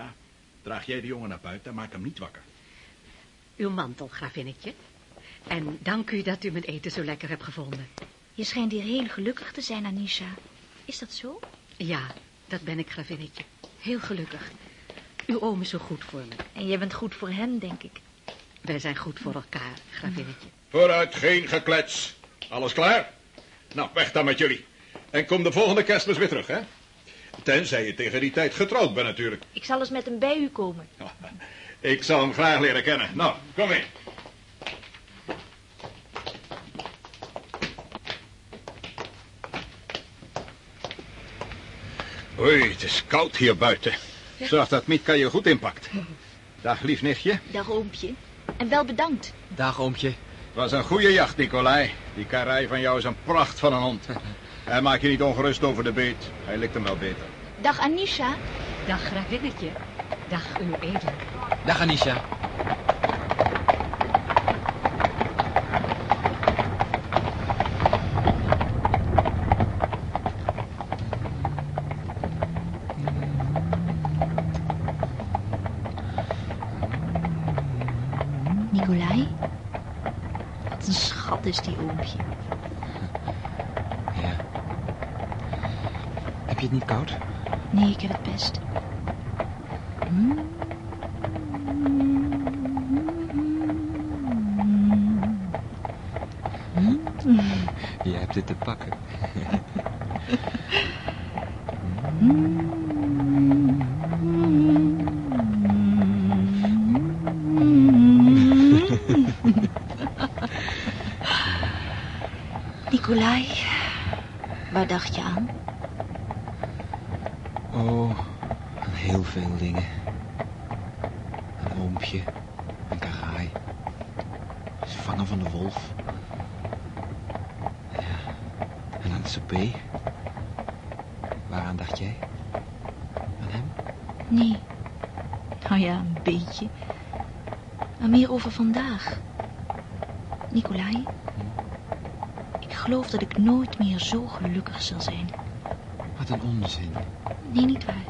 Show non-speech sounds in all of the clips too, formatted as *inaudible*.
Ja, draag jij de jongen naar buiten en maak hem niet wakker. Uw mantel, gravinnetje. En dank u dat u mijn eten zo lekker hebt gevonden. Je schijnt hier heel gelukkig te zijn, Anisha. Is dat zo? Ja, dat ben ik, gravinnetje. Heel gelukkig. Uw oom is zo goed voor me. En jij bent goed voor hem, denk ik. Wij zijn goed voor elkaar, gravinnetje. Vooruit, geen geklets. Alles klaar? Nou, weg dan met jullie. En kom de volgende kerstmis weer terug, hè? Tenzij je tegen die tijd getrouwd bent natuurlijk. Ik zal eens met hem bij u komen. *laughs* Ik zal hem graag leren kennen. Nou, kom in. Oei, het is koud hier buiten. Zorg dat Mietka je goed inpakt. Dag, lief nichtje. Dag, oompje. En wel bedankt. Dag, oompje. Was een goede jacht, Nicolai. Die karij van jou is een pracht van een hond. *laughs* En maak je niet ongerust over de beet. Hij likt hem wel beter. Dag, Anisha. Dag, gravinnetje. Dag, uw edel. Dag, Anisha. Nicolai? Wat een schat is die oompje. Ja. Heb je het niet koud? Nee, ik heb het best. Je hebt het te pakken. *laughs* Nicolai, waar dacht je aan? Oh, aan heel veel dingen. Een oompje, een karaai. Het vangen van de wolf. Ja, en aan het souper. Waaraan dacht jij? Aan hem? Nee. Nou ja, een beetje. Maar meer over vandaag. Nicolai, ik geloof dat ik nooit meer zo gelukkig zal zijn. Wat een onzin. Nee, niet waar.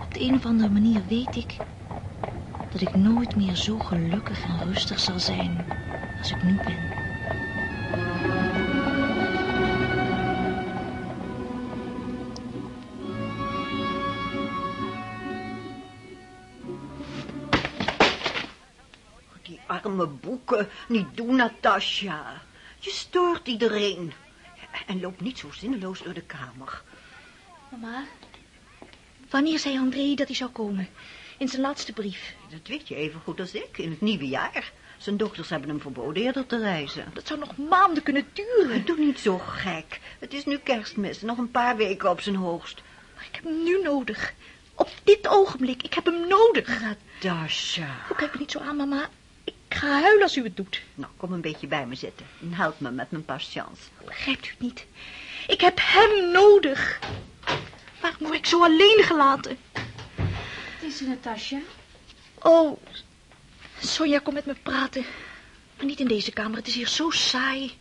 Op de een of andere manier weet ik dat ik nooit meer zo gelukkig en rustig zal zijn als ik nu ben. Die arme boeken. Niet doen, Natasja. Je stoort iedereen. En loop niet zo zinneloos door de kamer. Mama, wanneer zei André dat hij zou komen? In zijn laatste brief. Dat weet je even goed als ik, in het nieuwe jaar. Zijn dokters hebben hem verboden eerder te reizen. Dat zou nog maanden kunnen duren. Doe niet zo gek. Het is nu kerstmis, nog een paar weken op zijn hoogst. Maar ik heb hem nu nodig. Op dit ogenblik. Ik heb hem nodig. Natasja. Oh, kijk me niet zo aan, mama. Ik ga huilen als u het doet. Nou, kom een beetje bij me zitten. En help me met mijn patience. Begrijpt u het niet? Ik heb hem nodig. Waarom word ik zo alleen gelaten? Het is Natasja. Oh, Sonja, kom met me praten. Maar niet in deze kamer, het is hier zo saai.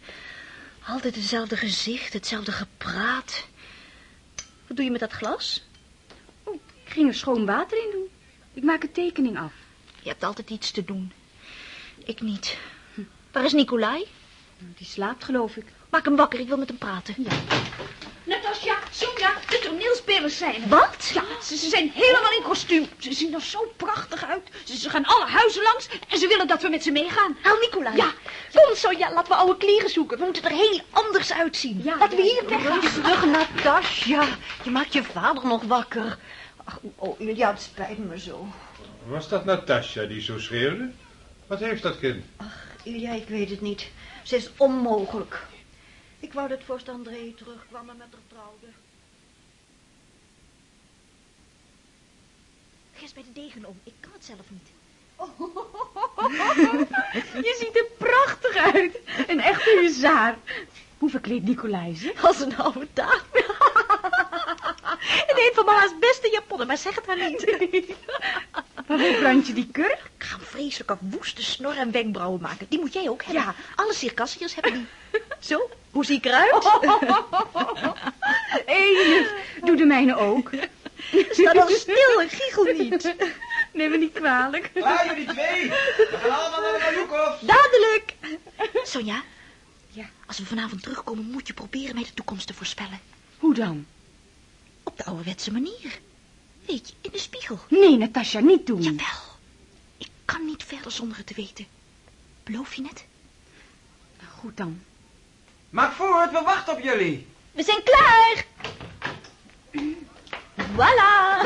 Altijd hetzelfde gezicht, hetzelfde gepraat. Wat doe je met dat glas? Oh, ik ging er schoon water in doen. Ik maak een tekening af. Je hebt altijd iets te doen. Ik niet. Waar is Nicolai? Die slaapt, geloof ik. Maak hem wakker, ik wil met hem praten. Ja. Natasja, Sonja, de toneelspelers zijn er. Wat? Ja, ze, ze zijn helemaal in kostuum. Ze zien er zo prachtig uit. Ze, ze gaan alle huizen langs en ze willen dat we met ze meegaan. Haal Nicolai. Ja. Kom, Sonja, laten we oude kleren zoeken. We moeten er heel anders uitzien. Ja, laten we hier weggaan. Rustig, Natasja. Je maakt je vader nog wakker. Ach, oh, Ilja, het spijt me zo. Was dat Natasja die zo schreeuwde? Wat heeft dat kind? Ach, Ilja, ik weet het niet. Ze is onmogelijk. Ik wou dat vorst André terugkwam en met haar trouwde. Gers bij de degen om. Ik kan het zelf niet. *laughs* Je ziet er prachtig uit. Een echte huzaar. Hoe verkleedt Nicolai zich? Als een oude dame. *laughs* In een van mama's beste japonnen, maar zeg het haar niet. *laughs* Waarom *laughs* brand je die kurk? Ik ga een vreselijke woeste snor en wenkbrauwen maken. Die moet jij ook hebben. Ja. Alle circassiërs hebben die. *laughs* Zo, hoe zie ik eruit? *laughs* Hé, juf, doe de mijne ook. Sta dan stil en giechel niet. Neem me niet kwalijk. Waar jullie twee? We gaan allemaal naar de Majoekhof. Dadelijk. Sonja. Ja? Als we vanavond terugkomen, moet je proberen mij de toekomst te voorspellen. Hoe dan? Op de ouderwetse manier. Weet je, in de spiegel. Nee, Natasja, niet doen. Jawel. Ik kan niet verder zonder het te weten. Beloof je het? Nou, goed dan. Maak voort, we wachten op jullie. We zijn klaar. Voilà.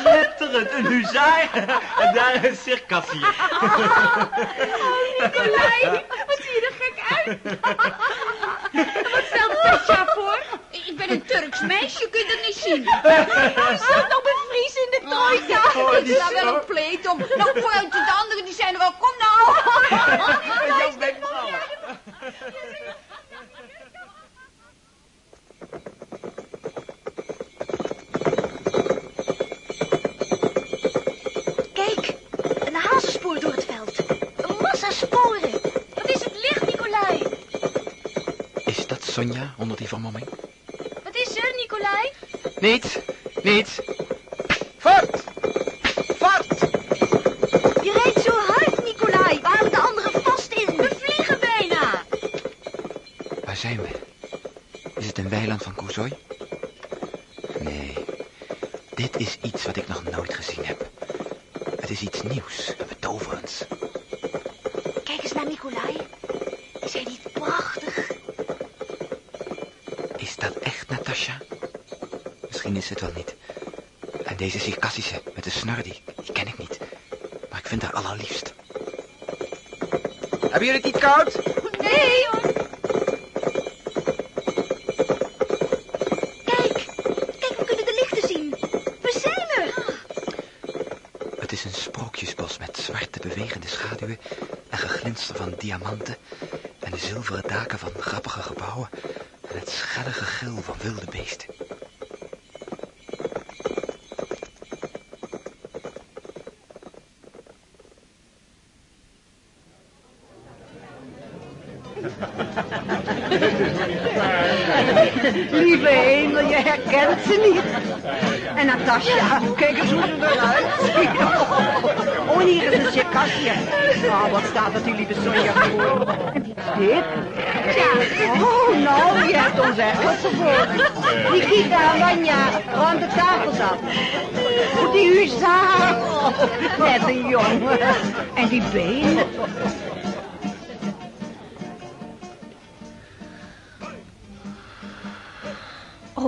Schitterend, een huzaar. En daar een circassier. Nicolai, wat zie je er gek uit. wat stelt Natasja voor? Ik ben een Turks meisje, je kunt het niet zien. Je zult nog bevriezen in de trojka. Oh, Ik sla wel een pleet om. Nou, vooruit de anderen, die zijn er wel. Kom nou. *laughs* Jouw. Kijk, een hazenspoor door het veld. Een massa sporen. Wat is het licht, Nicolai? Is dat Sonja onder die vermomming? Wat is er, Nicolai? Niets, niets. Voort! Voort! Je rijdt zo hard, Nicolai. We houden de anderen vast in. We vliegen bijna. Waar zijn we? Is het een weiland van Koezooi? Nee, dit is iets wat ik nog nooit gezien heb. Het is iets nieuws en betoverends. Kijk eens naar Nicolai. Is hij niet prachtig? Is dat echt Natasha? Misschien is het wel niet. En deze Circassische met de snor, die, die ken ik niet. Maar ik vind haar allerliefst. Hebben jullie het niet koud? Nee, hoor. Kijk, kijk, we kunnen de lichten zien. We zijn er. Het is een sprookjesbos met zwarte bewegende schaduwen en geglinster van diamanten en de zilveren daken van grappige gebouwen en het schelle gegil van wilde beesten. *laughs* Lieve hemel, je herkent ze niet. En Natasja, kijk eens hoe ze eruit ziet. *laughs* Oh, hier is een circasje. Oh, wat staat dat die lieve Sonja voor? Dit? Ja. Oh, nou, je hebt ons echt voor. Nikita en Wanja, ruim de tafels af. Oh, die huzaar. Oh, net een jongen. En die benen.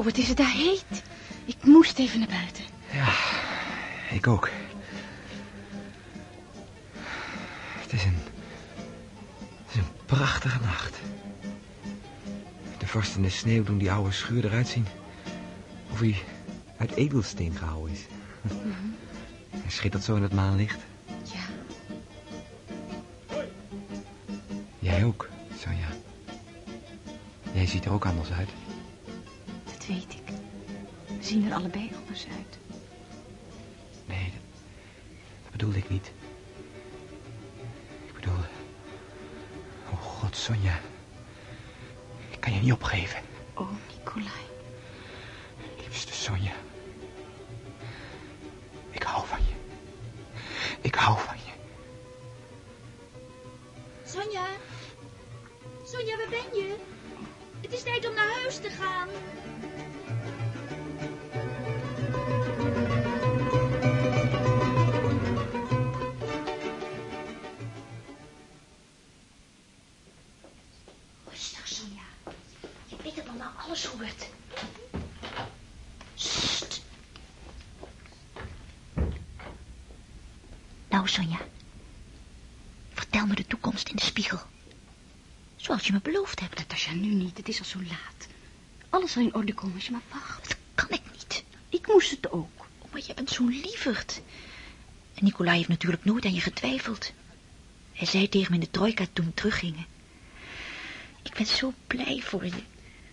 Wat is het daar heet. Ik moest even naar buiten. Ja, ik ook. Het is een... Het is een prachtige nacht. De vorst en de sneeuw doen die oude schuur eruit zien. Of hij uit edelsteen gehouden is. Hij schittert zo in het maanlicht. Ja. Jij ook, Sonja. Jij ziet er ook anders uit. Zien er allebei anders uit. Nee, dat, dat bedoelde ik niet. Ik bedoel... Oh god, Sonja. Ik kan je niet opgeven. Oh, Nicolai. Liefste Sonja. Ik hou van je. Ik hou van je. Sonja? Sonja, waar ben je? Het is tijd om naar huis te gaan. Je me beloofd hebt. Natasja, nu niet. Het is al zo laat. Alles zal in orde komen als je maar wacht. Dat kan ik niet. Ik moest het ook. Oh, maar je bent zo'n lieverd. En Nicolai heeft natuurlijk nooit aan je getwijfeld. Hij zei tegen me in de trojka toen we teruggingen. Ik ben zo blij voor je.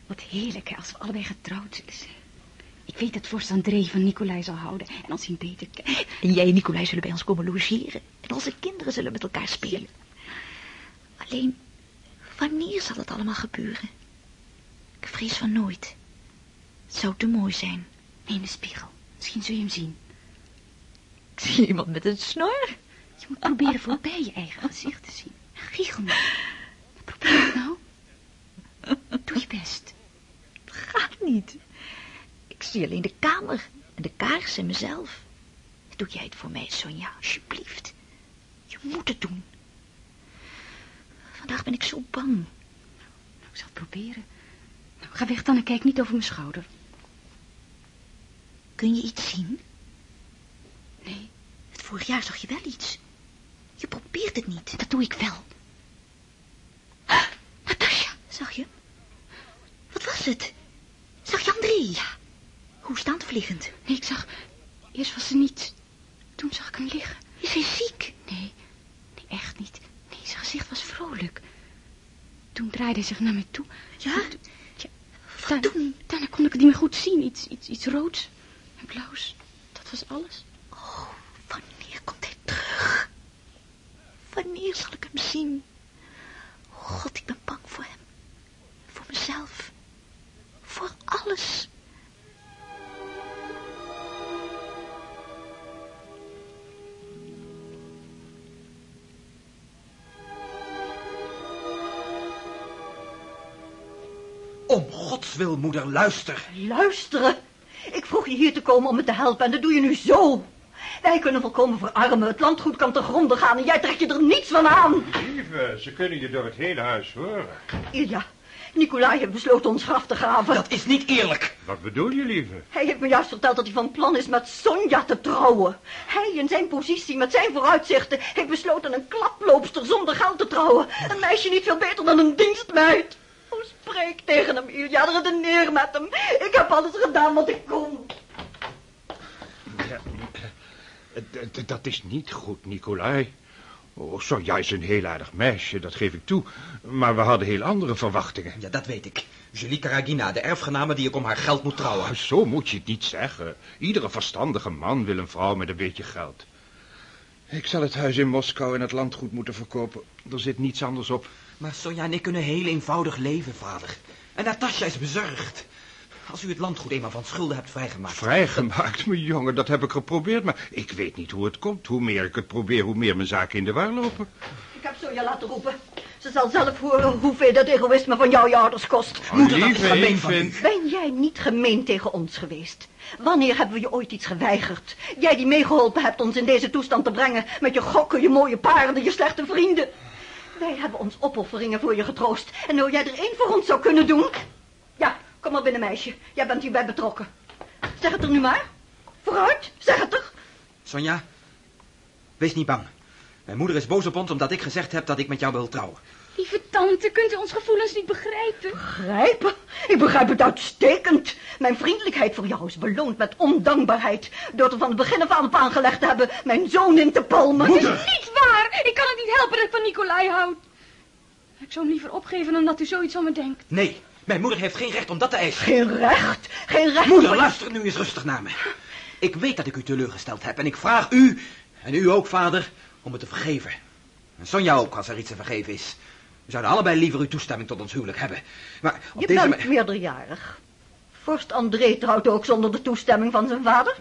Wat heerlijk, hè, als we allebei getrouwd zullen zijn. Ik weet dat vorst André van Nicolai zal houden en ons zien beter kennen. En jij en Nicolai zullen bij ons komen logeren. En onze kinderen zullen met elkaar spelen. Alleen, wanneer zal het allemaal gebeuren? Ik vrees van nooit. Het zou te mooi zijn. Nee, in de spiegel. Misschien zul je hem zien. Ik zie iemand met een snor. Je moet proberen voorbij je eigen gezicht te zien. Giechel nou. Probeer het nou. Doe je best. Het gaat niet. Ik zie alleen de kamer en de kaars en mezelf. Doe jij het voor mij, Sonja, alsjeblieft. Je moet het doen. Vandaag ben ik zo bang. Nou, ik zal het proberen. Nou, ga weg dan en kijk niet over mijn schouder. Kun je iets zien? Nee, Het vorig jaar zag je wel iets. Je probeert het niet. dat doe ik wel. Ah, Natasja, zag je? Wat was het? Zag je André? Ja. Hoe standvliegend? Nee, ik zag... Eerst was er niets. Toen zag ik hem liggen. Is hij ziek? Nee, nee, echt niet. Zijn gezicht was vrolijk. Toen draaide hij zich naar me toe. Ja? Wat daarna, toen? daarna kon ik het niet meer goed zien. Iets, iets, iets roods en blauws. Dat was alles. Oh, wanneer komt hij terug? Wanneer zal ik hem zien? Oh God, ik ben bang voor hem. Voor mezelf. Voor alles. Om gods wil, moeder, luister. Luisteren. Ik vroeg je hier te komen om me te helpen en dat doe je nu zo. Wij kunnen volkomen verarmen. Het landgoed kan te gronden gaan en jij trekt je er niets van aan. Lieve, ze kunnen je door het hele huis horen. Ilja, Nicolai heeft besloten ons graf te graven. Dat is niet eerlijk. Wat bedoel je, lieve? Hij heeft me juist verteld dat hij van plan is met Sonja te trouwen. Hij in zijn positie, met zijn vooruitzichten, heeft besloten een klaploopster zonder geld te trouwen. Een meisje niet veel beter dan een dienstmeid. Spreek tegen hem, Ilja, redeneer met hem. Ik heb alles gedaan wat ik kon. Ja, d- dat is niet goed, Nicolai. Oh, Sonja is een heel aardig meisje, dat geef ik toe. Maar we hadden heel andere verwachtingen. Ja, dat weet ik. Julie Karagina, de erfgename die ik om haar geld moet trouwen. Oh, zo moet je het niet zeggen. Iedere verstandige man wil een vrouw met een beetje geld. Ik zal het huis in Moskou en het landgoed moeten verkopen. Er zit niets anders op. Maar Sonja en ik kunnen heel eenvoudig leven, vader. En Natasja is bezorgd. Als u het landgoed eenmaal van schulden hebt vrijgemaakt... Vrijgemaakt, mijn jongen, dat heb ik geprobeerd. Maar ik weet niet hoe het komt. Hoe meer ik het probeer, hoe meer mijn zaken in de war lopen. Ik heb Sonja laten roepen. Ze zal zelf horen hoeveel dat egoïsme van jou je ouders kost. Moeder, dat is gemeen ik van vind- u. Ben jij niet gemeen tegen ons geweest? Wanneer hebben we je ooit iets geweigerd? Jij die meegeholpen hebt ons in deze toestand te brengen... met je gokken, je mooie paarden, je slechte vrienden. Wij hebben ons opofferingen voor je getroost. En nou jij er één voor ons zou kunnen doen... Ja, kom maar binnen, meisje. Jij bent hierbij betrokken. Zeg het er nu maar. Vooruit, zeg het er. Sonja, wees niet bang. Mijn moeder is boos op ons omdat ik gezegd heb dat ik met jou wil trouwen. Lieve tante, kunt u ons gevoelens niet begrijpen? Begrijpen? Ik begrijp het uitstekend. Mijn vriendelijkheid voor jou is beloond met ondankbaarheid... door er van het begin af aan op aangelegd te hebben... mijn zoon in te palmen. Het is niet! Ik kan het niet helpen dat ik van Nicolai houd. Ik zou hem liever opgeven dan dat u zoiets van me denkt. Nee, mijn moeder heeft geen recht om dat te eisen. Geen recht, geen recht. Moeder, luister nu eens rustig naar me. Ik weet dat ik u teleurgesteld heb en ik vraag u, en u ook, vader, om het te vergeven. En Sonja ook, als er iets te vergeven is. We zouden allebei liever uw toestemming tot ons huwelijk hebben. Maar op Je deze... bent meerderjarig. Vorst André trouwt ook zonder de toestemming van zijn vader.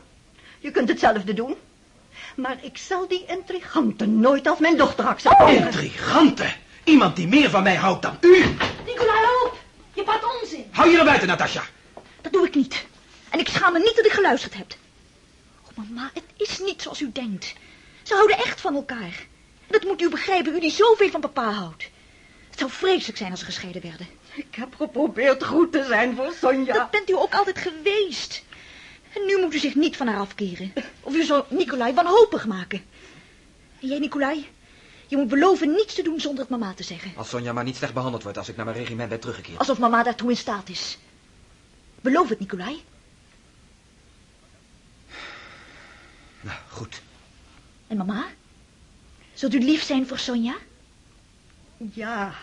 Je kunt hetzelfde doen. Maar ik zal die intrigante nooit als mijn dochter accepteren. Intrigante! Iemand die meer van mij houdt dan u! Nicolai, hou op! Je praat onzin. Hou je naar buiten, Natasja! Dat doe ik niet. En ik schaam me niet dat ik geluisterd heb. Oh, mama, het is niet zoals u denkt. Ze houden echt van elkaar. En dat moet u begrijpen, u die zoveel van papa houdt. Het zou vreselijk zijn als ze gescheiden werden. Ik heb geprobeerd goed te zijn voor Sonja. Dat bent u ook altijd geweest. En nu moet u zich niet van haar afkeren. Of u zou Nicolai wanhopig maken. En jij, Nicolai, je moet beloven niets te doen zonder het mama te zeggen. Als Sonja maar niet slecht behandeld wordt als ik naar mijn regiment ben teruggekeerd. Alsof mama daartoe in staat is. Beloof het, Nicolai. Nou, goed. En mama? Zult u lief zijn voor Sonja? Ja.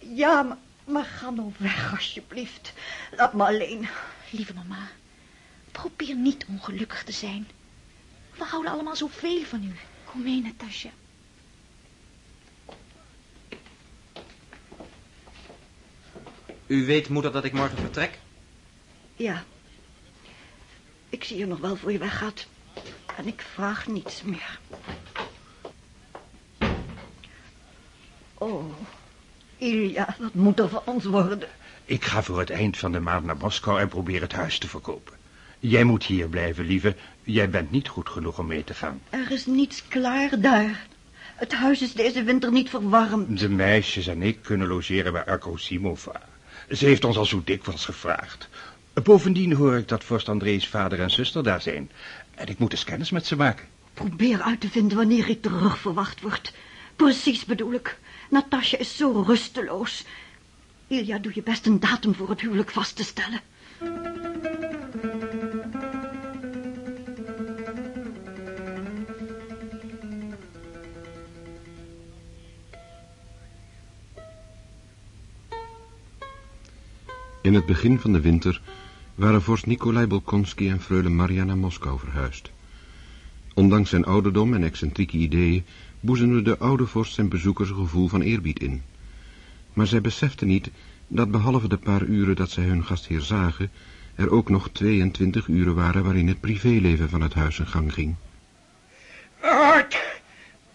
Ja, maar, maar ga nou weg, alsjeblieft. Laat me alleen. Lieve mama, probeer niet ongelukkig te zijn. We houden allemaal zoveel van u. Kom mee, Natasja. U weet, moeder, dat ik morgen vertrek? Ja. Ik zie je nog wel voor je weggaat. En ik vraag niets meer. Oh, Ilja, wat moet er van ons worden? Ik ga voor het eind van de maand naar Moskou en probeer het huis te verkopen. Jij moet hier blijven, lieve. Jij bent niet goed genoeg om mee te gaan. Er is niets klaar daar. Het huis is deze winter niet verwarmd. De meisjes en ik kunnen logeren bij Akosimova. Ze heeft ons al zo dikwijls gevraagd. Bovendien hoor ik dat vorst Andrees vader en zuster daar zijn. En ik moet eens kennis met ze maken. Probeer uit te vinden wanneer ik terug verwacht word. Precies bedoel ik. Natasja is zo rusteloos. Ilja, doe je best een datum voor het huwelijk vast te stellen. In het begin van de winter waren vorst Nikolai Bolkonski en freule Maria naar Moskou verhuisd. Ondanks zijn ouderdom en excentrieke ideeën boezemde de oude vorst zijn bezoekers een gevoel van eerbied in. Maar zij beseften niet dat behalve de paar uren dat zij hun gastheer zagen, er ook nog 22 uren waren waarin het privéleven van het huis in gang ging. Uit!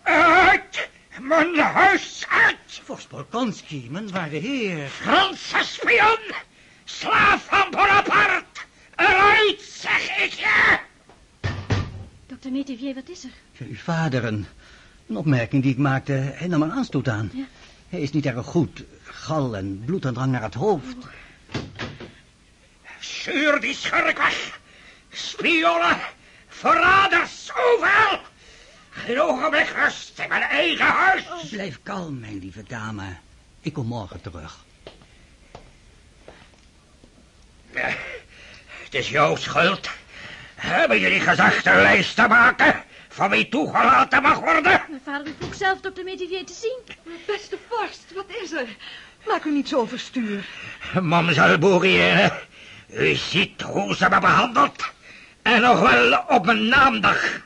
Uit! Mijn huis uit! Vorst Bolkonski, mijn waarde heer. Franse spion! Slaaf van Bonaparte! Eruit, zeg ik je! Dokter Metivier, wat is er? Uw vader, een, een opmerking die ik maakte, hij nam er aanstoot aan. Ja. Hij is niet erg goed. Gal en bloedaandrang naar het hoofd. Stuur die schurk weg! Spionnen! Verraders! Overal! Geen ogenblik rust in mijn eigen huis! Blijf kalm, mijn lieve dame. Ik kom morgen terug. Het is jouw schuld. Hebben jullie gezegd een lijst te maken van wie toegelaten mag worden? Mijn vader u vroeg zelf dokter Metivier te zien. Beste vorst, wat is er? Maak u niet zo overstuur. Mamsel Boerienne, u ziet hoe ze me behandelt. En nog wel op mijn naamdag.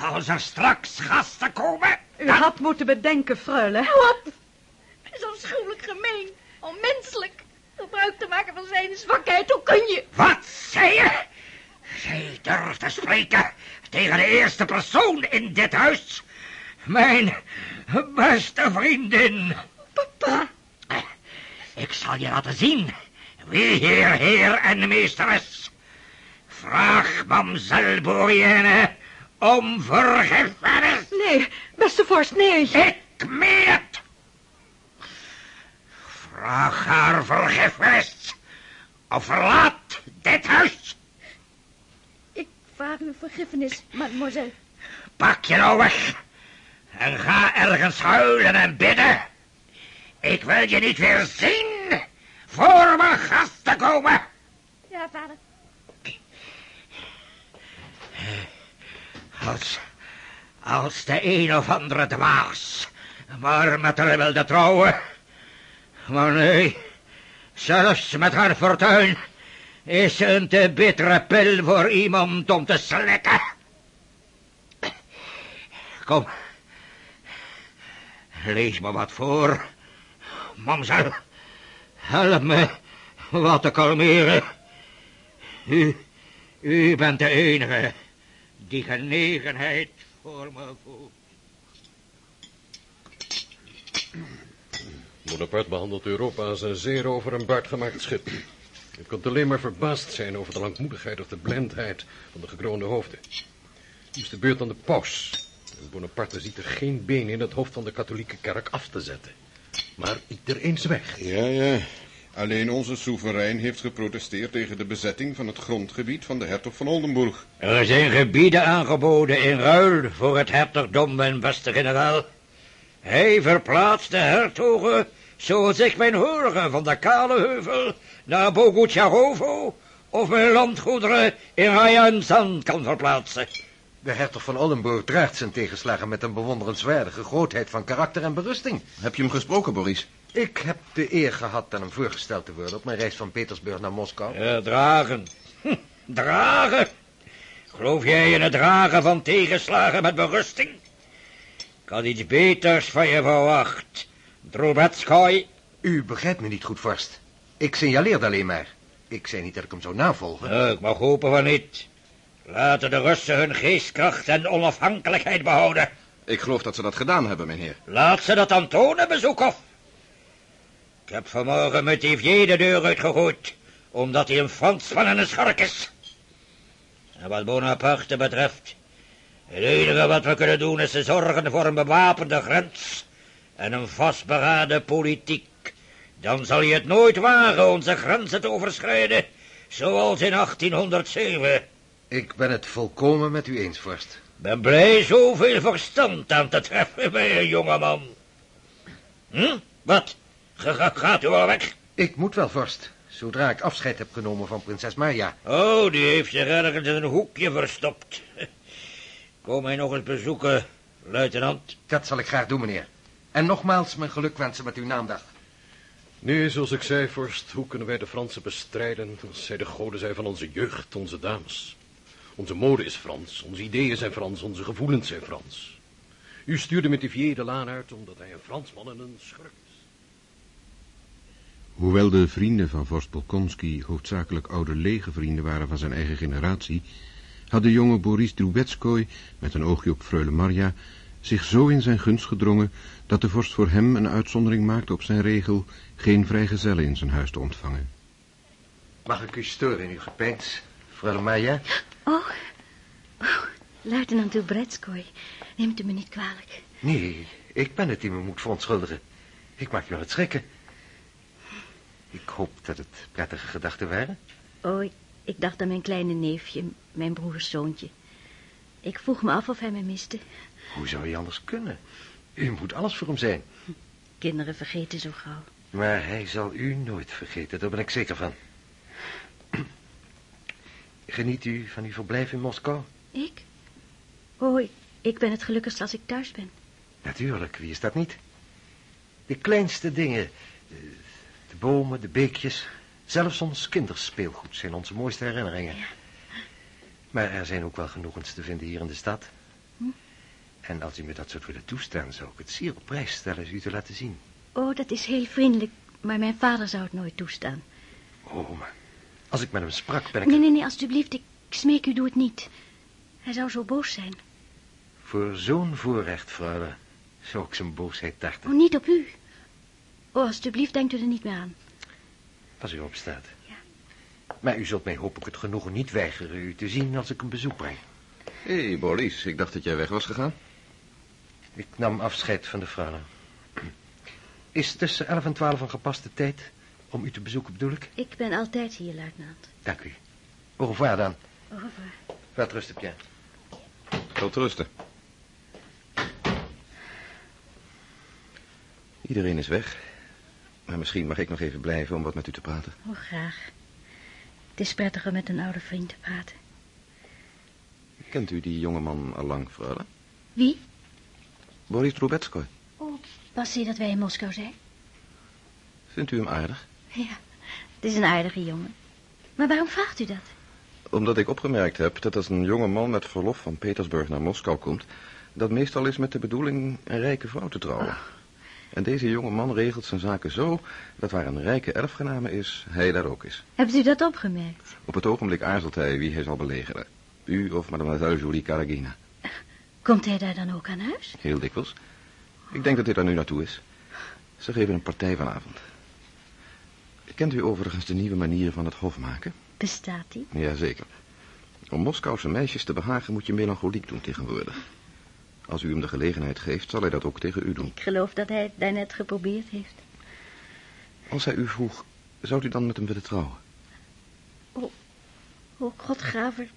Als er straks gasten komen... U had moeten bedenken, freule. Op! Het is afschuwelijk gemeen. Onmenselijk. Gebruik te maken van zijn zwakheid. Hoe kun je? Wat zei je? Zij durft te spreken tegen de eerste persoon in dit huis. Mijn beste vriendin. Papa. Ik zal je laten zien wie hier heer en meester is. Vraag mamsel Bourienne om vergiffenis. Nee, beste vorst, nee. Ik het. Vraag haar vergiffenis. Of verlaat dit huis. Ik vraag u vergiffenis, mademoiselle. Pak je nou weg. En ga ergens huilen en bidden. Ik wil je niet weer zien. Voor mijn gasten komen. Ja, vader. Als, als de een of andere dwaas maar met haar wilde trouwen. Maar nee, zelfs met haar fortuin is ze een te bittere pil voor iemand om te slikken. Kom, lees me wat voor. Mamsel, help me wat te kalmeren. U, u bent de enige die genegenheid voor me voelt. Bonaparte behandelt Europa als een zeerover een buitgemaakt schip. Je kunt alleen maar verbaasd zijn over de langmoedigheid of de blindheid van de gekroonde hoofden. Nu is de beurt aan de paus. En Bonaparte ziet er geen been in het hoofd van de katholieke kerk af te zetten. Maar iedereen weg. Ja, ja. Alleen onze soeverein heeft geprotesteerd tegen de bezetting van het grondgebied van de hertog van Oldenburg. Er zijn gebieden aangeboden in ruil voor het hertogdom, mijn beste generaal. Hij verplaatst de hertogen zoals ik mijn horigen van de Kale Heuvel naar Bogucharovo of mijn landgoederen in Rajanzand kan verplaatsen. De hertog van Oldenburg draagt zijn tegenslagen met een bewonderenswaardige grootheid van karakter en berusting. Heb je hem gesproken, Boris? Ik heb de eer gehad aan hem voorgesteld te worden op mijn reis van Petersburg naar Moskou. Ja, dragen. Hm, dragen? Geloof jij in het dragen van tegenslagen met berusting? Ik had iets beters van je verwacht. Drobetskoy. U begrijpt me niet goed, vorst. Ik signaleerde alleen maar. Ik zei niet dat ik hem zou navolgen. Nou, ik mag hopen van niet. Laten de Russen hun geestkracht en onafhankelijkheid behouden. Ik geloof dat ze dat gedaan hebben, meneer. Laat ze dat dan tonen, Bezoekhoff. Ik heb vanmorgen met Divier de deur uitgegooid, omdat hij een Fransman en een schurk is. En wat Bonaparte betreft, het enige wat we kunnen doen is te zorgen voor een bewapende grens en een vastberaden politiek. Dan zal je het nooit wagen onze grenzen te overschrijden, zoals in 1807. Ik ben het volkomen met u eens, vorst. Ben blij zoveel verstand aan te treffen bij een jongeman. Hm? Wat? Ga- ga- gaat u al weg? Ik moet wel, vorst. Zodra ik afscheid heb genomen van prinses Maria. Oh, die heeft zich ergens in een hoekje verstopt. Kom mij nog eens bezoeken, luitenant. Dat zal ik graag doen, meneer. En nogmaals mijn geluk wensen met uw naamdag. Nee, zoals ik zei, vorst, hoe kunnen wij de Fransen bestrijden als zij de goden zijn van onze jeugd, onze dames? Onze mode is Frans, onze ideeën zijn Frans, onze gevoelens zijn Frans. U stuurde met Divier de laan uit omdat hij een Fransman en een schurk is. Hoewel de vrienden van vorst Bolkonski hoofdzakelijk oude legervrienden waren van zijn eigen generatie, had de jonge Boris Drubetskoy, met een oogje op freule Marja, zich zo in zijn gunst gedrongen dat de vorst voor hem een uitzondering maakte op zijn regel geen vrijgezellen in zijn huis te ontvangen. Mag ik u storen in uw gepeins, freule Maria? Oh, oh luitenant Dubretskoy, neemt u me niet kwalijk. Nee, ik ben het die me moet verontschuldigen. Ik maak je aan het schrikken. Ik hoop dat het prettige gedachten waren. Oh, ik, ik dacht aan mijn kleine neefje, mijn broers zoontje. Ik vroeg me af of hij me miste. Hoe zou je anders kunnen? U moet alles voor hem zijn. Kinderen vergeten zo gauw. Maar hij zal u nooit vergeten, daar ben ik zeker van. Geniet u van uw verblijf in Moskou? Ik? Oh, ik, ik ben het gelukkigst als ik thuis ben. Natuurlijk, wie is dat niet? De kleinste dingen, eh, de bomen, de beekjes, zelfs ons kinderspeelgoed zijn onze mooiste herinneringen. Maar er zijn ook wel genoegens te vinden hier in de stad. En als u me dat zou willen toestaan, zou ik het zeer op prijs stellen u te laten zien. Oh, dat is heel vriendelijk, maar mijn vader zou het nooit toestaan. Oh, maar als ik met hem sprak, ben ik... Nee, nee, nee, alstublieft, ik smeek u, doe het niet. Hij zou zo boos zijn. Voor zo'n voorrecht, freule, zou ik zijn boosheid tarten. Oh, niet op u. Oh, alstublieft, denkt u er niet meer aan. Als u opstaat. Maar u zult mij hoop ik het genoegen niet weigeren u te zien als ik een bezoek breng. Hé, hey, Boris, ik dacht dat jij weg was gegaan. Ik nam afscheid van de freule. Is tussen 11 en 12 een gepaste tijd om u te bezoeken, bedoel ik? Ik ben altijd hier, luitenant. Dank u. Au revoir dan. Au revoir. Wat rusten, Pierre. Tot rusten. Iedereen is weg. Maar misschien mag ik nog even blijven om wat met u te praten. Oh, graag. Het is prettiger met een oude vriend te praten. Kent u die jongeman al lang, freule? Wie? Boris Trubetskoy. Oh, pas zie dat wij in Moskou zijn. Vindt u hem aardig? Ja, het is een aardige jongen. Maar waarom vraagt u dat? Omdat ik opgemerkt heb dat als een jonge man met verlof van Petersburg naar Moskou komt... dat meestal is met de bedoeling een rijke vrouw te trouwen. En deze jonge man regelt zijn zaken zo... dat waar een rijke erfgename is, hij daar ook is. Hebt u dat opgemerkt? Op het ogenblik aarzelt hij wie hij zal belegeren. U of mademoiselle Julie Karagina. Komt hij daar dan ook aan huis? Heel dikwijls. Ik denk dat hij daar nu naartoe is. Ze geven een partij vanavond. Kent u overigens de nieuwe manieren van het hof maken? Bestaat die? Jazeker. Om Moskouse meisjes te behagen moet je melancholiek doen tegenwoordig. Als u hem de gelegenheid geeft, zal hij dat ook tegen u doen. Ik geloof dat hij het daarnet geprobeerd heeft. Als hij u vroeg, zou u dan met hem willen trouwen? Oh, oh godgraver.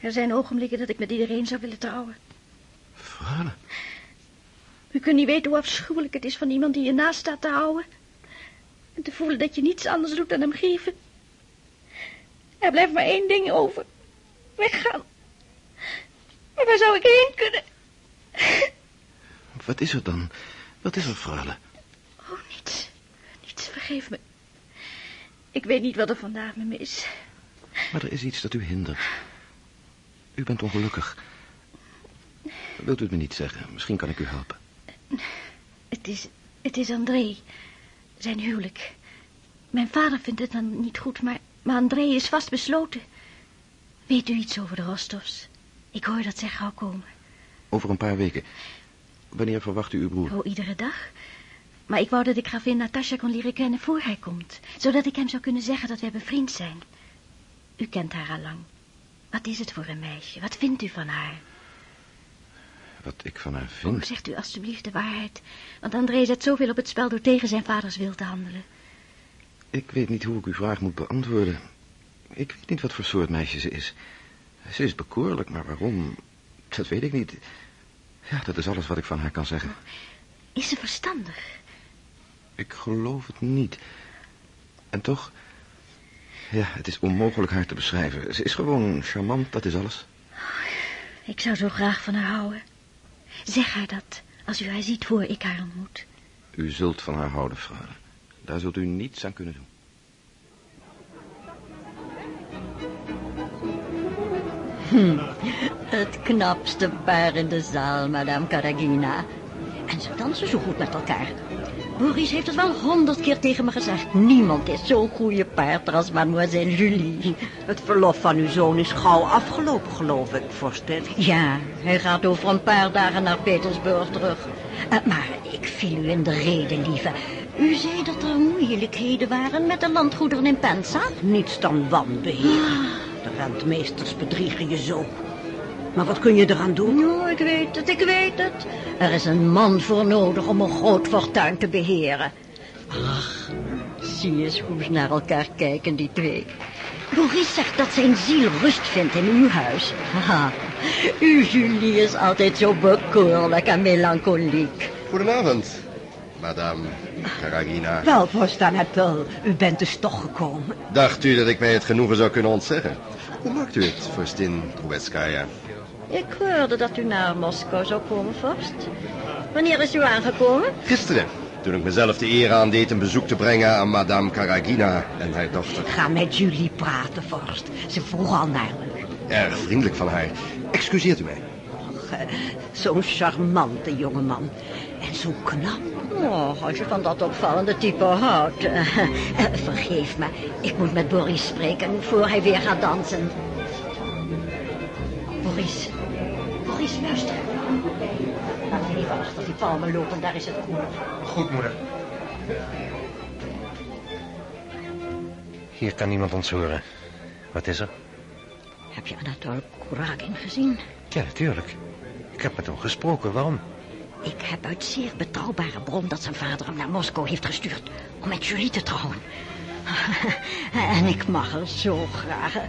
Er zijn ogenblikken dat ik met iedereen zou willen trouwen. Freule. U kunt niet weten hoe afschuwelijk het is van iemand die je naast staat te houden. En te voelen dat je niets anders doet dan hem geven. Er blijft maar één ding over. Weggaan. Maar waar zou ik heen kunnen? Wat is er dan? Wat is er, Freule? Oh, niets. Niets, vergeef me. Ik weet niet wat er vandaag met me is. Maar er is iets dat u hindert. U bent ongelukkig. Wilt u het me niet zeggen? Misschien kan ik u helpen. Het is, het is André. Zijn huwelijk. Mijn vader vindt het dan niet goed, maar Maar André is vastbesloten. Weet u iets over de Rostovs? Ik hoor dat zij gauw komen. Over een paar weken. Wanneer verwacht u uw broer? Oh, iedere dag. Maar ik wou dat ik gravin Natasja kon leren kennen voor hij komt. Zodat ik hem zou kunnen zeggen dat wij bevriend zijn. U kent haar al lang. Wat is het voor een meisje? Wat vindt u van haar? Wat ik van haar Oh, vind? zegt u alstublieft de waarheid. Want André zet zoveel op het spel door tegen zijn vaders wil te handelen. Ik weet niet hoe ik uw vraag moet beantwoorden. Ik weet niet wat voor soort meisje ze is. Ze is bekoorlijk, maar waarom? Dat weet ik niet. Ja, dat is alles wat ik van haar kan zeggen. Is ze verstandig? Ik geloof het niet. En toch... Ja, het is onmogelijk haar te beschrijven. Ze is gewoon charmant, dat is alles. Ik zou zo graag van haar houden. Zeg haar dat, als u haar ziet voor ik haar ontmoet. U zult van haar houden, freule. Daar zult u niets aan kunnen doen. Hm, het knapste paar in de zaal, madame Karagina. En ze dansen zo goed met elkaar. Boris heeft het wel honderd keer tegen me gezegd. Niemand is zo'n goede paard als mademoiselle Julie. Het verlof van uw zoon is gauw afgelopen, geloof ik, vorstin. Ja, hij gaat over een paar dagen naar Petersburg terug. Eh, maar ik viel u in de reden, lieve. U zei dat er moeilijkheden waren met de landgoederen in Pensa? Niets dan wanbeheer. De rentmeesters bedriegen je zo. Maar wat kun je eraan doen? Oh, ik weet het, ik weet het. Er is een man voor nodig om een groot fortuin te beheren. Ach, zie eens hoe ze naar elkaar kijken, die twee. Boris zegt dat zijn ziel rust vindt in uw huis. Haha, uw Julie is altijd zo bekoorlijk en melancholiek. Goedenavond, madame Karagina. Wel, Atul, u bent dus toch gekomen. Dacht u dat ik mij het genoegen zou kunnen ontzeggen? Hoe maakt u het, vorstin Trubetskaya? Ik hoorde dat u naar Moskou zou komen, vorst. Wanneer is u aangekomen? Gisteren, toen ik mezelf de eer aandeed een bezoek te brengen aan madame Karagina en haar dochter. Ga met jullie praten, vorst. Ze vroeg al naar u. Erg vriendelijk van haar. Excuseert u mij. Och, eh, Zo'n charmante jongeman. En zo knap. Oh, als je van dat opvallende type houdt. *laughs* Eh, vergeef me, ik moet met Boris spreken voor hij weer gaat dansen. Boris, Boris, luister. Laten we even achter die palmen lopen, daar is het koel. Goed, moeder. Hier kan niemand ons horen. Wat is er? Heb je Anatol Kuragin gezien? Ja, natuurlijk. Ik heb met hem gesproken. Waarom? Ik heb uit zeer betrouwbare bron dat zijn vader hem naar Moskou heeft gestuurd om met Julie te trouwen. *laughs* En ik mag er zo graag eh,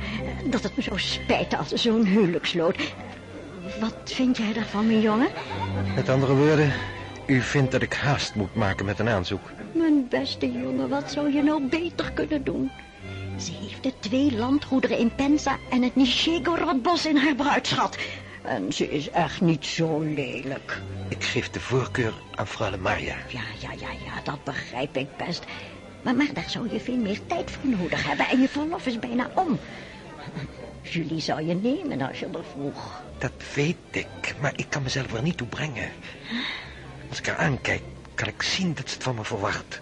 dat het me zo spijt als zo'n huwelijk sloot. Wat vind jij daarvan, mijn jongen? Met andere woorden, u vindt dat ik haast moet maken met een aanzoek. Mijn beste jongen, wat zou je nou beter kunnen doen? Ze heeft de twee landgoederen in Penza en het Nishegorodbos in haar bruidschat. En ze is echt niet zo lelijk. Ik geef de voorkeur aan Freule Maria. Ja, ja, ja, ja, dat begrijp ik best. Maar, maar daar zou je veel meer tijd voor nodig hebben en je verlof is bijna om. Julie zou je nemen als je er vroeg. Dat weet ik, maar ik kan mezelf er niet toe brengen. Als ik haar aankijk, kan ik zien dat ze het van me verwacht.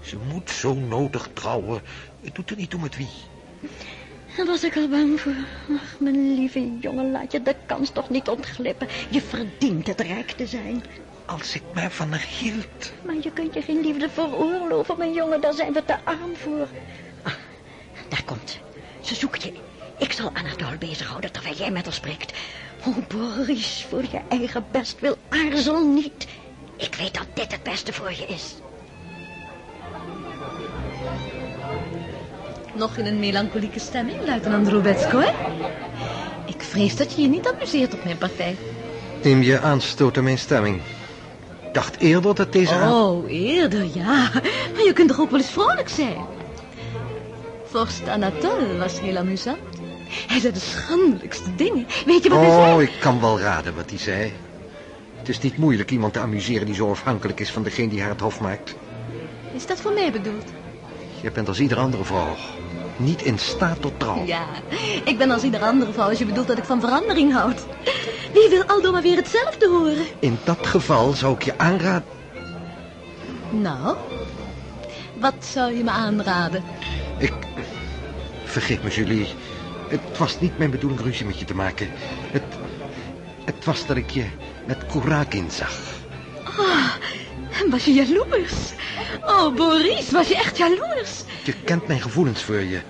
Ze moet zo nodig trouwen. Het doet er niet toe met wie. Daar was ik al bang voor. Ach, mijn lieve jongen, laat je de kans toch niet ontglippen. Je verdient het rijk te zijn. Als ik mij van haar hield. Maar je kunt je geen liefde veroorloven, mijn jongen. Daar zijn we te arm voor. Ah, daar komt ze. Ze zoekt je. Ik zal Anatol bezighouden terwijl jij met haar spreekt. Oh, Boris, voor je eigen best wil aarzel niet. Ik weet dat dit het beste voor je is. Nog in een melancholieke stemming, luitenant Drubetsko, hè? Ik vrees dat je je niet amuseert op mijn partij. Neem je aanstoot aan mijn stemming. Ik dacht eerder dat deze... Oh, eerder, ja. Maar je kunt toch ook wel eens vrolijk zijn? Vorst Anatole was heel amusant. Hij zei de schandelijkste dingen. Weet je wat hij zei? Oh, ik kan wel raden wat hij zei. Het is niet moeilijk iemand te amuseren die zo afhankelijk is van degene die haar het hof maakt. Is dat voor mij bedoeld? Je bent als ieder andere vrouw. Niet in staat tot trouw. Ja, ik ben als ieder andere vrouw als je bedoelt dat ik van verandering houd. Wie wil Aldo maar weer hetzelfde horen? In dat geval zou ik je aanraden... Nou, wat zou je me aanraden? Ik Vergeef me, Julie. Het was niet mijn bedoeling ruzie met je te maken. Het, het was dat ik je met Kourakin zag. Oh, was je jaloers? Oh, Boris, was je echt jaloers? Je kent mijn gevoelens voor je.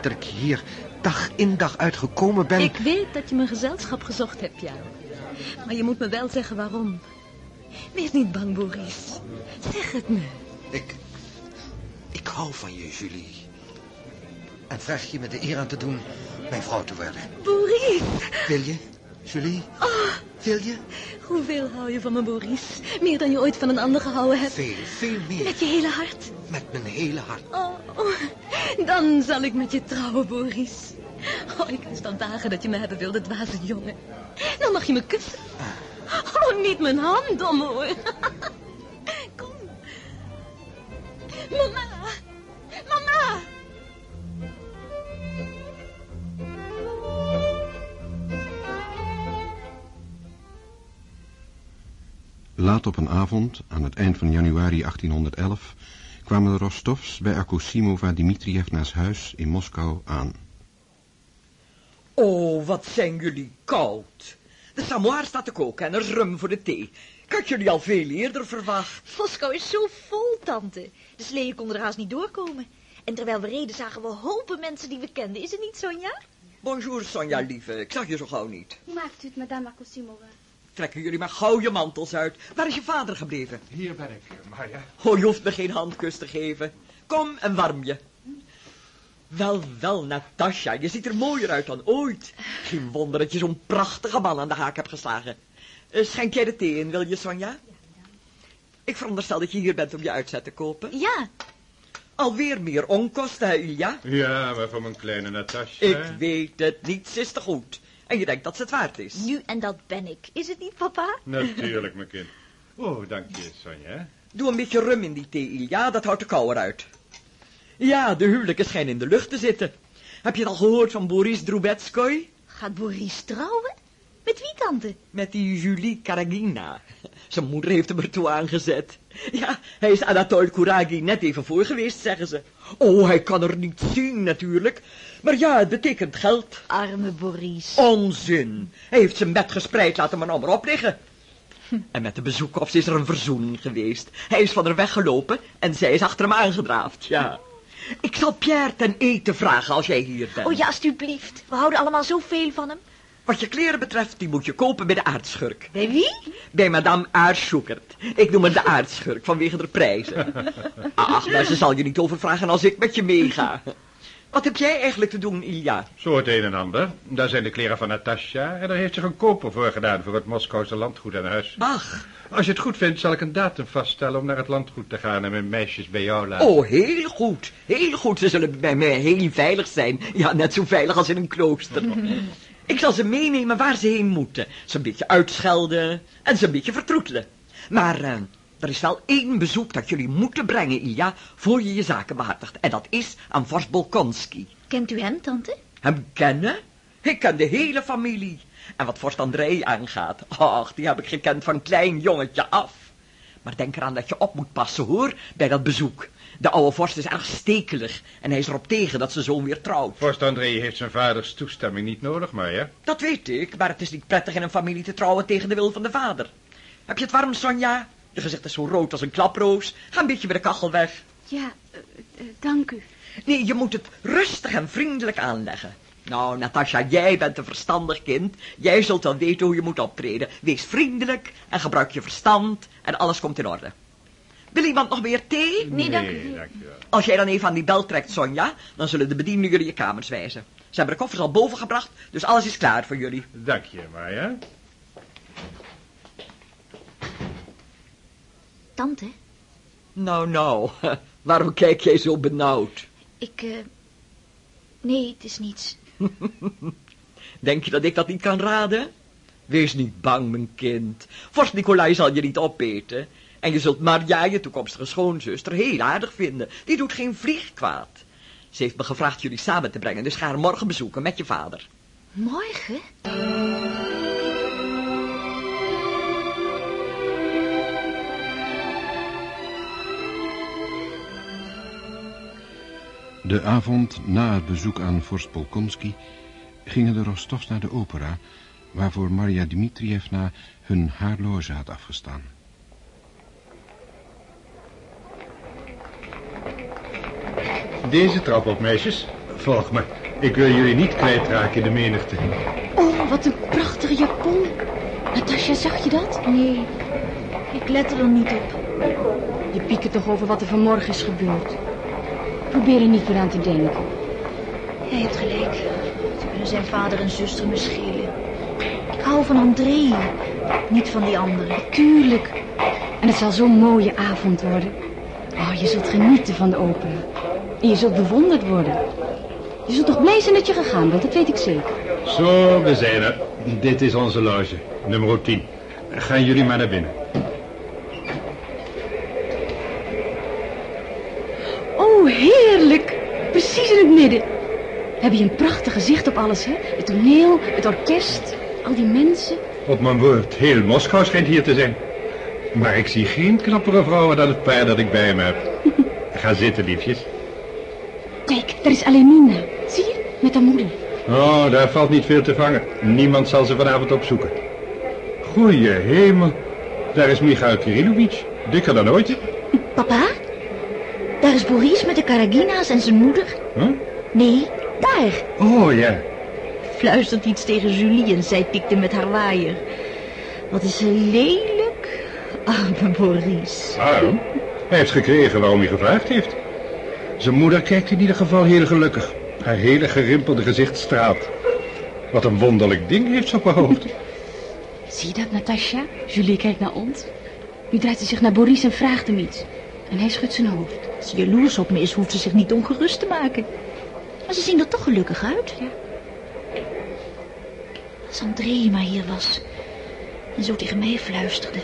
Dat ik hier dag in dag uit gekomen ben... Ik weet dat je mijn gezelschap gezocht hebt, ja. Maar je moet me wel zeggen waarom. Wees niet bang, Boris. Zeg het me. Ik... Ik hou van je, Julie. En vraag je me de eer aan te doen mijn vrouw te worden. Boris! Wil je, Julie? Oh, Wil je? hoeveel hou je van me, Boris? Meer dan je ooit van een ander gehouden hebt. Veel, veel meer. Met je hele hart. Met mijn hele hart. Oh, oh, dan zal ik met je trouwen, Boris. Oh, ik wist al dagen dat je me hebben wilde, dwaze jongen. Dan mag je me kussen. Oh, niet mijn hand, domme hoor. Laat op een avond, aan het eind van januari 1811, kwamen de Rostovs bij Akosimova Dmitrievna's huis in Moskou aan. Oh, wat zijn jullie koud. De samovar staat te koken en er is rum voor de thee. Ik had jullie al veel eerder verwacht. Moskou is zo vol, tante. De sleeën konden er haast niet doorkomen. En terwijl we reden zagen we hopen mensen die we kenden. Is het niet, Sonja? Bonjour, Sonja, lieve. Ik zag je zo gauw niet. Hoe maakt u het, madame Akosimova? Trekken jullie maar gauw je mantels uit. Waar is je vader gebleven? Hier ben ik, Maya. Oh, je hoeft me geen handkus te geven. Kom en warm je. Wel, wel, Natasja, je ziet er mooier uit dan ooit. Geen wonder dat je zo'n prachtige man aan de haak hebt geslagen. Eh, Schenk jij de thee in, wil je, Sonja? Ik veronderstel dat je hier bent om je uitzet te kopen. Ja. Alweer meer onkosten, hè, Ilja? Ja, maar voor mijn kleine Natasja... Ik weet het, niets is te goed. En je denkt dat ze het waard is. Nu en dat ben ik. Is het niet, papa? Natuurlijk, mijn kind. Oh, dank je, Sonja. Doe een beetje rum in die thee, Ilja, dat houdt de kou eruit. Ja, de huwelijken schijnen in de lucht te zitten. Heb je het al gehoord van Boris Drubetskoy? Gaat Boris trouwen? Met wie, tante? Met die Julie Karagina. *laughs* Zijn moeder heeft hem ertoe aangezet. Ja, hij is Anatol Kuragi net even voor geweest, zeggen ze. Oh, hij kan er niet zien, natuurlijk. Maar ja, het betekent geld. Arme Boris. Onzin. Hij heeft zijn bed gespreid, laat hem maar nou maar opliggen. En met de bezoekers is er een verzoening geweest. Hij is van haar weggelopen en zij is achter hem aangedraafd, ja. Ik zal Pierre ten eten vragen als jij hier bent. Oh ja, alstublieft. We houden allemaal zoveel van hem. Wat je kleren betreft, die moet je kopen bij de aardschurk. Bij wie? Bij madame Aarschukert. Ik noem haar de aardschurk, vanwege de prijzen. Ach, maar ze zal je niet overvragen als ik met je meega. Wat heb jij eigenlijk te doen, Ilja? Zo het een en ander. Daar zijn de kleren van Natasja en daar heeft zich een koper voor gedaan voor het Moskouse landgoed aan huis. Ach. Als je het goed vindt, zal ik een datum vaststellen om naar het landgoed te gaan en mijn meisjes bij jou laten. Oh, heel goed. Heel goed. Ze zullen bij mij heel veilig zijn. Ja, net zo veilig als in een klooster. Ik zal ze meenemen waar ze heen moeten. Ze een beetje uitschelden en ze een beetje vertroetelen. Maar eh, er is wel één bezoek dat jullie moeten brengen, Ilja, voor je je zaken behartigt. En dat is aan vorst Bolkonski. Kent u hem, tante? Hem kennen? Ik ken de hele familie. En wat vorst André aangaat, ach, die heb ik gekend van klein jongetje af. Maar denk eraan dat je op moet passen, hoor, bij dat bezoek. De oude vorst is erg stekelig en hij is erop tegen dat ze zoon weer trouwt. Vorst André heeft zijn vaders toestemming niet nodig, maar ja. Dat weet ik, maar het is niet prettig in een familie te trouwen tegen de wil van de vader. Heb je het warm, Sonja? Je gezicht is zo rood als een klaproos. Ga een beetje bij de kachel weg. Ja, eh, eh, dank u. Nee, je moet het rustig en vriendelijk aanleggen. Nou, Natasja, jij bent een verstandig kind. Jij zult wel weten hoe je moet optreden. Wees vriendelijk en gebruik je verstand en alles komt in orde. Wil iemand nog meer thee? Nee, dank u. dank u wel. Als jij dan even aan die bel trekt, Sonja, dan zullen de bedienden jullie je kamers wijzen. Ze hebben de koffers al boven gebracht, dus alles is klaar voor jullie. Dank je, Maya. Tante, Nou, nou, *laughs* waarom kijk jij zo benauwd? ik... eh, Nee, het is niets. *laughs* Denk je dat ik dat niet kan raden? Wees niet bang, mijn kind. Vorst Nicolai zal je niet opeten. En je zult Marja, je toekomstige schoonzuster, heel aardig vinden. Die doet geen vlieg kwaad. Ze heeft me gevraagd jullie samen te brengen, dus ga haar morgen bezoeken met je vader. Morgen? De avond na het bezoek aan vorst Polkomsky gingen de Rostovs naar de opera, waarvoor Maria Dmitrievna hun haar loge had afgestaan. Deze trap op, meisjes. Volg me. Ik wil jullie niet kwijtraken in de menigte. Oh, wat een prachtige japon. Natasja, zag je dat? Nee, ik let er niet op. Je piekert toch over wat er vanmorgen is gebeurd. Probeer er niet meer aan te denken. Jij hebt gelijk. Ze kunnen zijn vader en zuster me schelen. Ik hou van André, niet van die anderen. Tuurlijk. En het zal zo'n mooie avond worden. Oh, je zult genieten van de opera. En je zult bewonderd worden. Je zult toch blij zijn dat je gegaan bent, dat weet ik zeker. Zo, we zijn er. Dit is onze loge, nummer 10. Gaan jullie maar naar binnen. Oh, heerlijk. Precies in het midden. Heb je een prachtig gezicht op alles, hè? Het toneel, het orkest, al die mensen. Op mijn woord, heel Moskou schijnt hier te zijn. Maar ik zie geen knappere vrouwen dan het paar dat ik bij me heb. *laughs* Ga zitten, liefjes. Daar is Alemina. Zie je? Met haar moeder. Oh, daar valt niet veel te vangen. Niemand zal ze vanavond opzoeken. Goeie hemel. Daar is Michail Kirilovich. Dikker dan ooit. Papa? Daar is Boris met de Karagina's en zijn moeder. Huh? Nee, daar. Oh, ja. Fluistert iets tegen Julie en zij tikte met haar waaier. Wat is ze lelijk. Arme Boris. Waarom? Hij heeft gekregen waarom hij gevraagd heeft. Zijn moeder kijkt in ieder geval heel gelukkig. Haar hele gerimpelde gezicht straalt. Wat een wonderlijk ding heeft ze op haar hoofd. Zie je dat, Natasja? Julie kijkt naar ons. Nu draait ze zich naar Boris en vraagt hem iets. En hij schudt zijn hoofd. Als ze jaloers op me is, hoeft ze zich niet ongerust te maken. Maar ze zien er toch gelukkig uit. Ja. Als André maar hier was. En zo tegen mij fluisterde.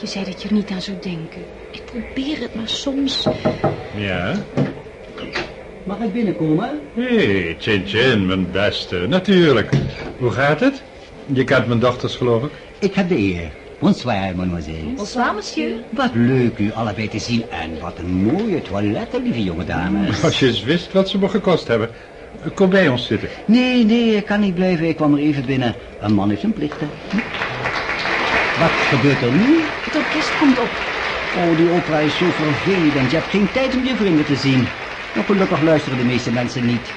Je zei dat je er niet aan zou denken. Ik probeer het, maar soms... Ja? Mag ik binnenkomen? Hé, hey, Chin Chin, mijn beste. Natuurlijk. Hoe gaat het? Je kent mijn dochters, geloof ik. Ik heb de eer. Bonsoir, mademoiselle. Bonsoir, monsieur. Wat leuk u allebei te zien. En wat een mooie toiletten, lieve jonge dames. *laughs* Als je eens wist wat ze me gekost hebben. Kom bij ons zitten. Nee, nee, ik kan niet blijven. Ik kwam er even binnen. Een man heeft zijn plichten. Wat gebeurt er nu? Het orkest komt op. Oh, die opera is zo vervelend. Je hebt geen tijd om je vrienden te zien. Maar gelukkig luisteren de meeste mensen niet.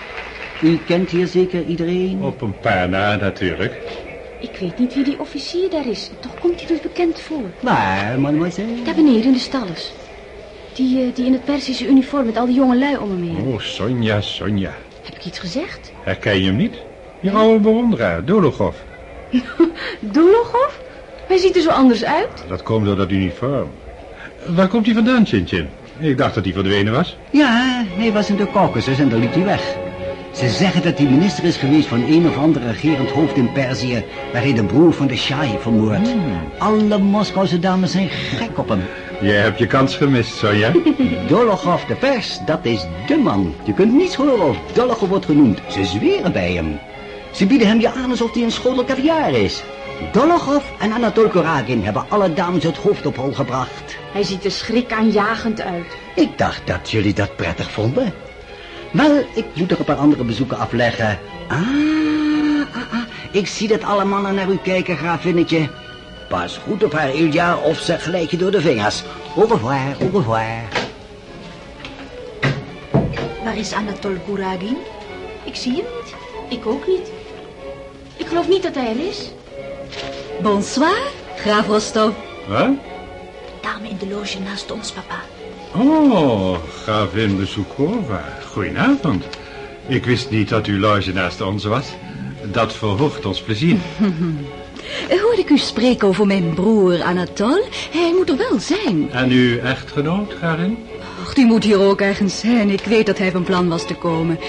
U kent hier zeker iedereen? Op een paar na, natuurlijk. Ik weet niet wie die officier daar is. Toch komt hij dus bekend voor. Waar, mademoiselle? Daar beneden in de stalles. Die, eh, die in het Persische uniform met al die jonge lui om hem heen. Oh, Sonja, Sonja. Heb ik iets gezegd? Herken je hem niet? Je oude bewonderaar, Dologov. *laughs* Dologov? Hij ziet er zo anders uit. Dat komt door dat uniform. Waar komt hij vandaan, Chin Chin? Ik dacht dat hij verdwenen was. Ja, hij was in de Caucasus en daar liep hij weg. Ze zeggen dat hij minister is geweest van een of ander regerend hoofd in Perzië... waar hij de broer van de Shah heeft vermoord. Alle Moskouse dames zijn gek op hem. Jij hebt je kans gemist, Sonja. *laughs* Dologov de pers, dat is de man. Je kunt niets horen of Dologov wordt genoemd. Ze zweren bij hem. Ze bieden hem je aan alsof hij een schotel caviar is. Dologov en Anatol Koragin hebben alle dames het hoofd op hol gebracht. Hij ziet er schrikaanjagend uit. Ik dacht dat jullie dat prettig vonden. Wel, ik moet er een paar andere bezoeken afleggen. Ah, ah, ah. ik zie dat alle mannen naar u kijken, grafinnetje. Pas goed op haar, Ilja, of ze glijdt je door de vingers. Au revoir, au revoir. Waar is Anatol Kuragin? Ik zie hem niet. Ik ook niet. Ik geloof niet dat hij er is. Bonsoir, graaf Rostov. Wat? Dame in de loge naast ons, papa. Oh, gravin Bezoekova. Goedenavond. Ik wist niet dat uw loge naast ons was. Dat verhoogt ons plezier. *laughs* Hoorde ik u spreken over mijn broer Anatol? Hij moet er wel zijn. En uw echtgenoot, gravin? Och, die moet hier ook ergens zijn. Ik weet dat hij van plan was te komen.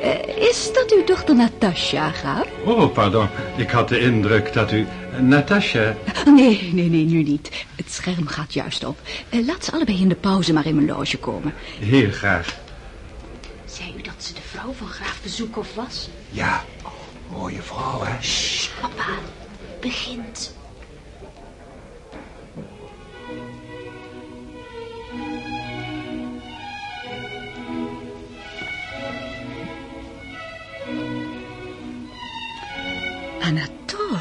Eh, is dat uw dochter Natasja, graaf? Oh, pardon. Ik had de indruk dat u... Natasja... Nee, nee, nee, nu niet. Het scherm gaat juist op. Eh, laat ze allebei in de pauze maar in mijn loge komen. Heel graag. Zei u dat ze de vrouw van graaf Bezoekov was? Ja, mooie vrouw, hè? Shh, papa. Begint. Anatol,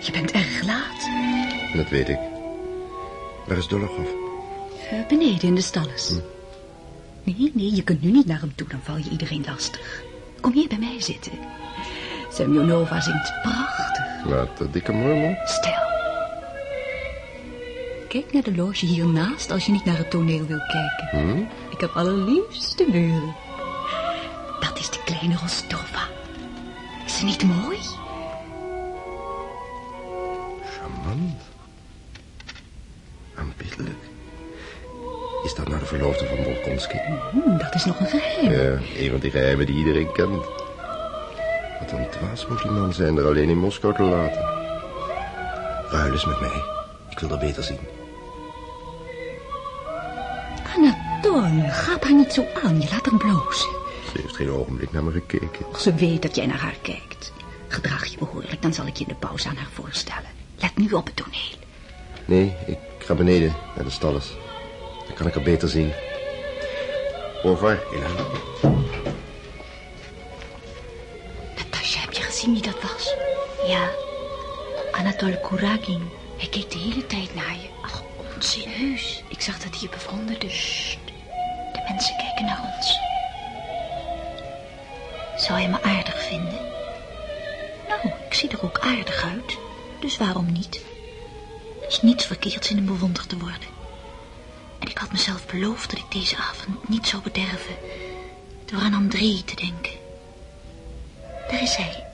je bent erg laat. Dat weet ik. Waar is Dolokhov? Eh, beneden in de stalles. Nee, nee, je kunt nu niet naar hem toe, dan val je iedereen lastig. Kom hier bij mij zitten. Semyonova zingt prachtig. Laat de dikke mormel. Stil. Kijk naar de loge hiernaast als je niet naar het toneel wil kijken. Hm? Ik heb allerliefste buren. Dat is de kleine Rostova. Is ze niet mooi? Charmant. Aanbiddelijk. Is dat nou de verloofde van Volkonski? Hm, dat is nog een geheim. Ja, een van die geheimen die iedereen kent. Wat een dwaas moet die man zijn er alleen in Moskou te laten. Ruil eens met mij. Ik wil er beter zien. Anatol, ga haar niet zo aan. Je laat haar blozen. Ze heeft geen ogenblik naar me gekeken. Als ze weet dat jij naar haar kijkt. Gedraag je behoorlijk, dan zal ik je in de pauze aan haar voorstellen. Nu op het toneel. Nee, ik ga beneden naar de stalles. Dan kan ik haar beter zien. Revoir, Ilan. Natasja, heb je gezien wie dat was? Ja, Anatol Kuragin. Hij keek de hele tijd naar je. Ach, onzin. Heus, ik zag dat hij je bevrommelde. Sst, de mensen kijken naar ons. Zou hij me aardig vinden? Nou, ik zie er ook aardig uit. Dus waarom niet? Er is niets verkeerds in hem bewonderd te worden. En ik had mezelf beloofd dat ik deze avond niet zou bederven... door aan André te denken. Daar is hij.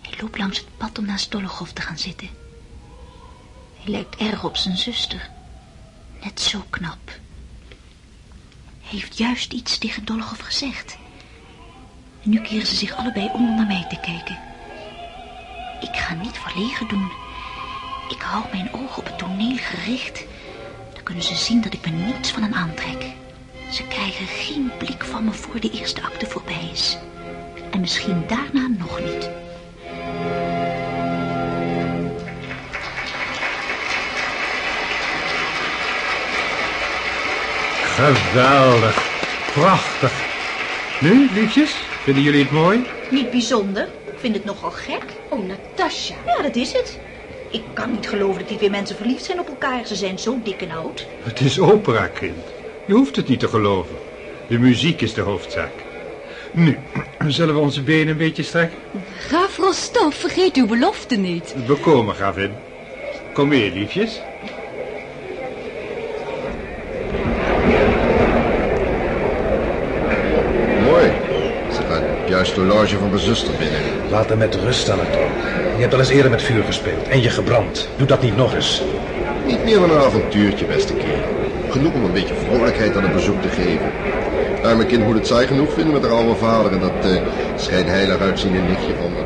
Hij loopt langs het pad om naast Dolokhov te gaan zitten. Hij lijkt erg op zijn zuster. Net zo knap. Hij heeft juist iets tegen Dolokhov gezegd. En nu keren ze zich allebei om om naar mij te kijken. Ik ga niet verlegen doen. Ik hou mijn ogen op het toneel gericht. Dan kunnen ze zien dat ik me niets van hen aantrek. Ze krijgen geen blik van me voor de eerste acte voorbij is. En misschien daarna nog niet. Geweldig. Prachtig. Nu, liefjes, vinden jullie het mooi? Niet bijzonder. Ik vind het nogal gek. Oh, Natasja. Ja, dat is het. Ik kan niet geloven dat die twee mensen verliefd zijn op elkaar. Ze zijn zo dik en oud. Het is opera, kind. Je hoeft het niet te geloven. De muziek is de hoofdzaak. Nu, *clears throat* zullen we onze benen een beetje strekken? Graaf Rostov, vergeet uw belofte niet. We komen, gravin. Kom mee, liefjes. Mooi. Ze gaat juist de loge van mijn zuster binnen. Laat hem met rust, Anatol. Je hebt al eens eerder met vuur gespeeld en je gebrand. Doe dat niet nog eens. Niet meer dan een avontuurtje, beste kerel. Genoeg om een beetje vrolijkheid aan het bezoek te geven. Arme kind moet het saai genoeg vinden met haar oude vader en dat uh, schijnheilig uitziende nichtje van me.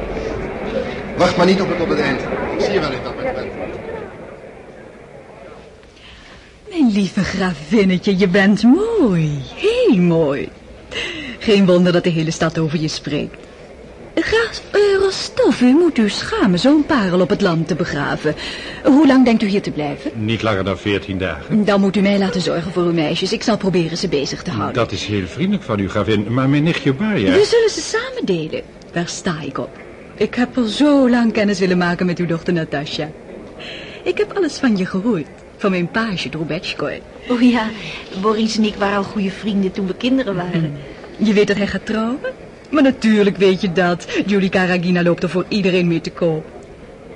Wacht maar niet op het op het eind. Ik zie je wel in dat moment. Mijn lieve gravinnetje, je bent mooi. Heel mooi. Geen wonder dat de hele stad over je spreekt. Graaf uh, Rostov, u moet u schamen zo'n parel op het land te begraven. Hoe lang denkt u hier te blijven? Niet langer dan veertien dagen. Dan moet u mij laten zorgen voor uw meisjes. Ik zal proberen ze bezig te houden. Dat is heel vriendelijk van u, gravin. Maar mijn nichtje Barja... We zullen ze samen delen. Daar sta ik op. Ik heb al zo lang kennis willen maken met uw dochter Natasja. Ik heb alles van je gehoord. Van mijn page Drobetchkoy. Oh ja, Boris en ik waren al goede vrienden toen we kinderen waren. Je weet dat hij gaat trouwen? Maar natuurlijk weet je dat. Julie Karagina loopt er voor iedereen mee te koop.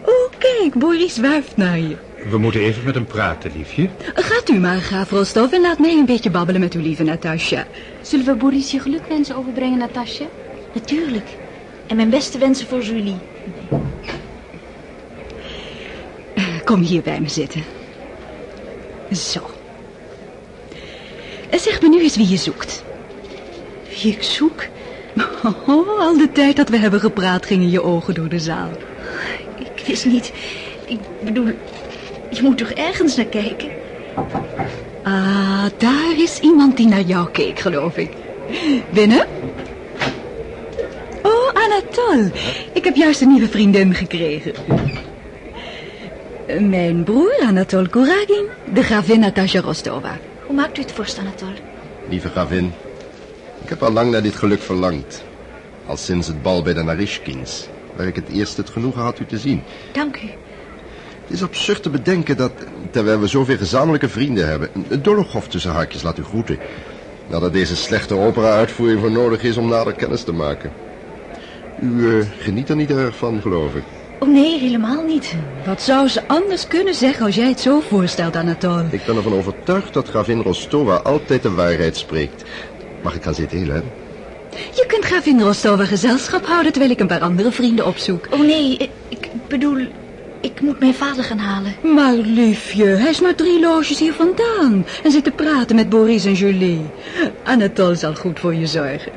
Oh, kijk, Boris wuift naar je. We moeten even met hem praten, liefje. Gaat u maar, graaf Rostov, en laat mij een beetje babbelen met uw lieve Natasja. Zullen we Boris je gelukwensen overbrengen, Natasja? Natuurlijk. En mijn beste wensen voor Julie. Kom hier bij me zitten. Zo. Zeg me nu eens wie je zoekt. Wie ik zoek? *laughs* Oh, al de tijd dat we hebben gepraat gingen je ogen door de zaal. Ik wist niet... Ik bedoel, je moet toch ergens naar kijken? Ah, daar is iemand die naar jou keek, geloof ik. Binnen? Oh, Anatol. Ik heb juist een nieuwe vriendin gekregen. Mijn broer Anatol Kuragin, de gravin Natasja Rostova. Hoe maakt u het vorst, Anatol? Lieve gravin, ik heb al lang naar dit geluk verlangd. Al sinds het bal bij de Narishkins. waar ik het eerst het genoegen had u te zien. Dank u. Het is absurd te bedenken dat, terwijl we zoveel gezamenlijke vrienden hebben... een Dolokhov tussen haakjes laat u groeten. Nadat deze slechte opera-uitvoering voor nodig is om nader kennis te maken. U eh, geniet er niet erg van, geloof ik. Oh nee, helemaal niet. Wat zou ze anders kunnen zeggen als jij het zo voorstelt, Anatol? Ik ben ervan overtuigd dat gravin Rostova altijd de waarheid spreekt. Mag ik gaan zitten, Helen? Je kunt gravin Rostova gezelschap houden terwijl ik een paar andere vrienden opzoek. Oh nee, ik, ik bedoel, ik moet mijn vader gaan halen. Maar liefje, hij is maar drie loges hier vandaan en zit te praten met Boris en Julie. Anatol zal goed voor je zorgen.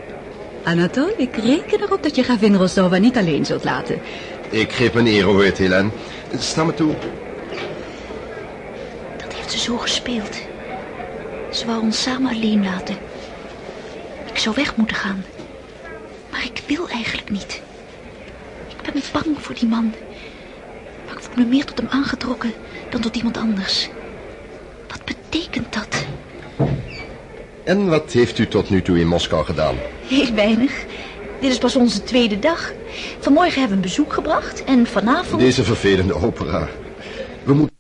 Anatol, ik reken erop dat je gravin Rostova niet alleen zult laten. Ik geef mijn erewoord, Helen. Sta me toe. Dat heeft ze zo gespeeld. Ze wou ons samen alleen laten. Ik zou weg moeten gaan. Maar ik wil eigenlijk niet. Ik ben bang voor die man. Maar ik voel me meer tot hem aangetrokken dan tot iemand anders. Wat betekent dat? En wat heeft u tot nu toe in Moskou gedaan? Heel weinig. Dit is pas onze tweede dag. Vanmorgen hebben we een bezoek gebracht en vanavond... Deze vervelende opera. We moeten...